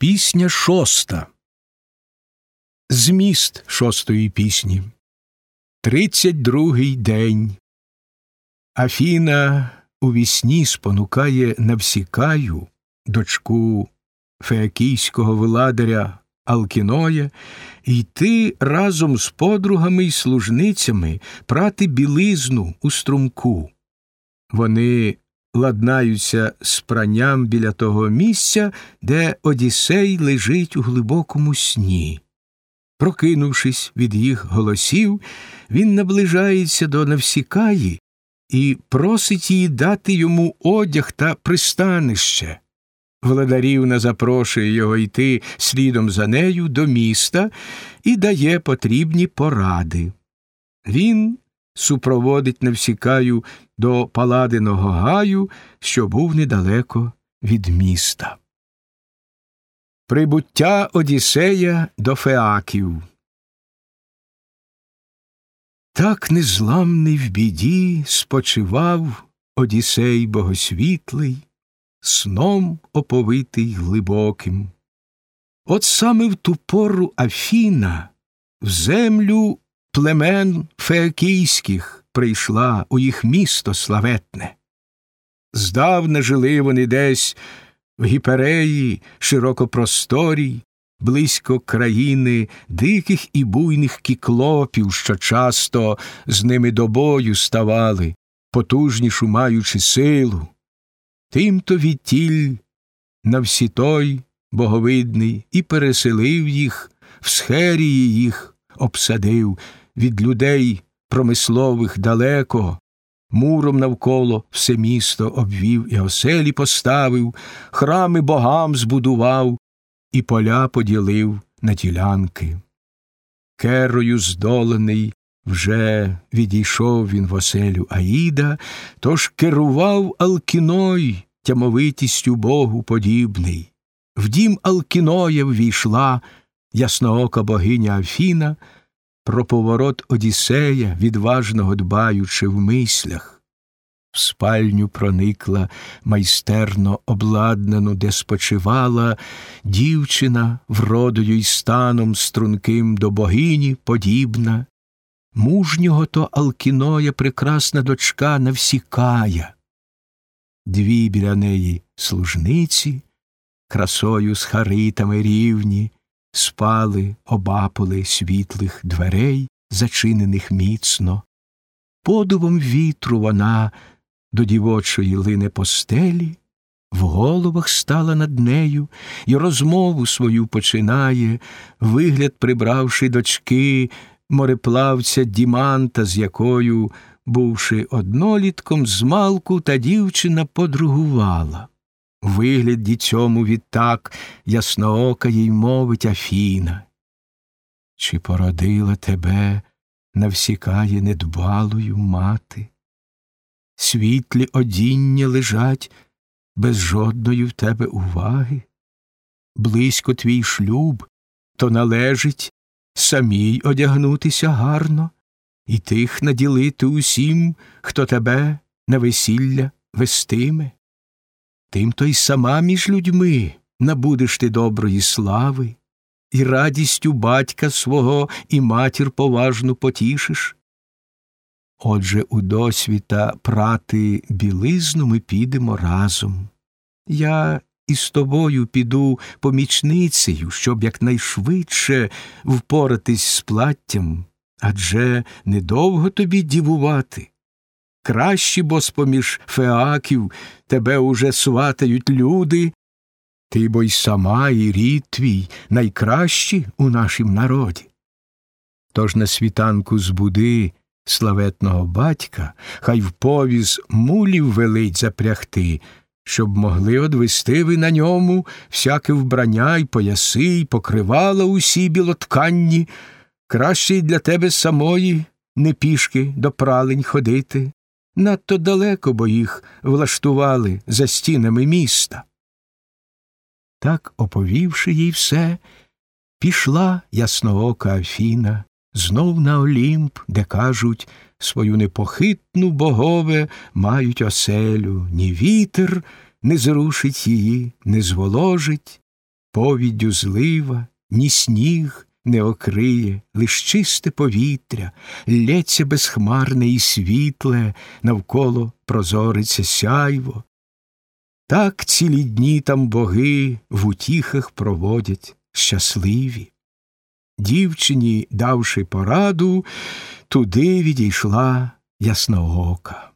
Пісня шоста. Зміст шостої пісні. Тридцять другий день. Афіна у вісні спонукає Навсікаю, дочку феакійського виладаря Алкіноя, йти разом з подругами й служницями прати білизну у струмку. Вони ладнаються з пранням біля того місця, де Одіссей лежить у глибокому сні. Прокинувшись від їх голосів, він наближається до Навсікаї і просить її дати йому одяг та пристанище. Владарівна запрошує його йти слідом за нею до міста і дає потрібні поради. Він супроводить Навсікаю до Паладиного гаю, що був недалеко від міста. Прибуття Одіссея до Феаків. Так незламний в біді спочивав Одіссей богосвітлий, сном оповитий глибоким. От саме в ту пору Афіна в землю племен феокійських прийшла у їх місто славетне. Здавна жили вони десь в гіпереї, широкопросторій, близько країни диких і буйних кіклопів, що часто з ними до бою ставали, потужнішу маючи силу. Тимто відтіль на всі той боговидний і переселив їх, в схерії їх обсадив від людей промислових далеко, муром навколо все місто обвів і оселі поставив, храми богам збудував і поля поділив на ділянки. Керою здолений вже відійшов він в оселю Аїда, тож керував Алкіной тямовитістю Богу подібний. В дім Алкіноя ввійшла ясноока богиня Афіна, про поворот Одіссея, відважного дбаючи в мислях. В спальню проникла майстерно обладнану, де спочивала дівчина, вродою й станом струнким до богині подібна. Мужнього то Алкіноя прекрасна дочка навсікая. Дві біля неї служниці, красою з харитами рівні, спали обапали світлих дверей, зачинених міцно. Подувом вітру вона до дівочої лине постелі, в головах стала над нею і розмову свою починає, вигляд прибравши дочки, мореплавця Діманта, з якою, бувши однолітком, змалку та дівчина подругувала. Вигляді цьому відтак ясноока їй мовить Афіна. Чи породила тебе навсікає недбалою мати? Світлі одіння лежать без жодної в тебе уваги. Близько твій шлюб, то належить самій одягнутися гарно і тих наділити усім, хто тебе на весілля вестиме. Тим то й сама між людьми набудеш ти доброї слави, і радістю батька свого і матір поважну потішиш. Отже, у досвіта прати білизну ми підемо разом. Я із тобою піду помічницею, щоб якнайшвидше впоратись з платтям, адже недовго тобі дівувати. Кращі, бо з поміж феаків тебе уже сватають люди, ти бо й сама, і рід твій найкращі у нашім народі. Тож на світанку збуди славетного батька, хай в повіз мулів велить запрягти, щоб могли одвести ви на ньому всяке вбрання й пояси, й покривала усі білотканні, краще й для тебе самої не пішки до пралень ходити. Надто далеко бо їх влаштували за стінами міста. Так, оповівши їй все, пішла ясноока Афіна знов на Олімп, де, кажуть, свою непохитну богове мають оселю, ні вітер не зрушить її, не зволожить, повіддю злива, ні сніг не окриє, лиш чисте повітря, лється безхмарне і світле, навколо прозориться сяйво. Так цілі дні там боги в утіхах проводять щасливі. Дівчині, давши пораду, туди відійшла ясноока.